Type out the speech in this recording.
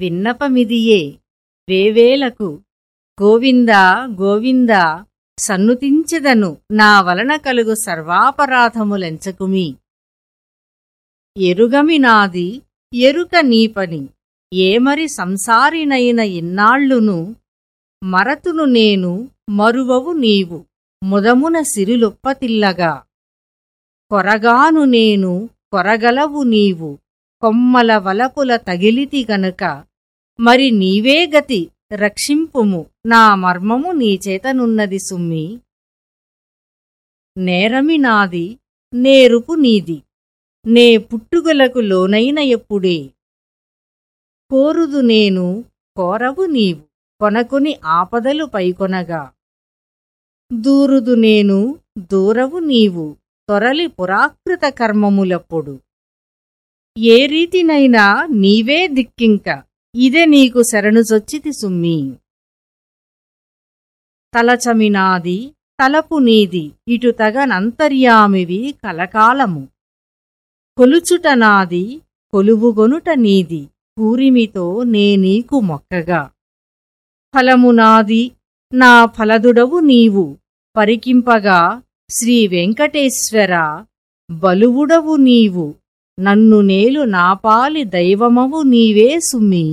విన్నపమిదియే. వేవేలకు గోవిందా గోవిందా సన్నుతించెదను. నా వలన కలుగు సర్వాపరాధములెంచకుమి. ఎరుగమి నాది ఎరుక నీపని. ఏమరి సంసారినైన ఇన్నాళ్ళును మరతును నేను మరువవు నీవు. ముదమున సిరిలొప్పతిల్లగా. కొరగాను నేను కొరగలవు నీవు. కొమ్మల వలపుల తగిలితి గనుక మరి నీవే గతి రక్షింపుము. నా మర్మము నీచేతనున్నది సుమ్మి. నేరమి నాది నేరుపు నీది. నే పుట్టుగలకు లోనైన ఎప్పుడే. కోరుదు నేను కోరవు నీవు. కొనకొని ఆపదలు పైకొనగా. దూరుదు నేను దూరవు నీవు. తొరలి పురాకృత కర్మములప్పుడు. ఏ రీతినైనా నీవే దిక్కింక ఇదే నీకు శరణుజొచ్చితి సుమ్మి. తలచమినాది తలపు నీది ఇటు తగనంతర్యామివి కలకాలము. కొలుచుట నాది కొలువుగొనుట నీది పూరిమితో నేనీకు మొక్కగా. ఫలము నాది నా ఫలదుడవు నీవు పరికింపగా శ్రీ వెంకటేశ్వర బలువుడవు నీవు. నన్ను నేలు నాపాలి దైవమవు నీవే సుమ్మి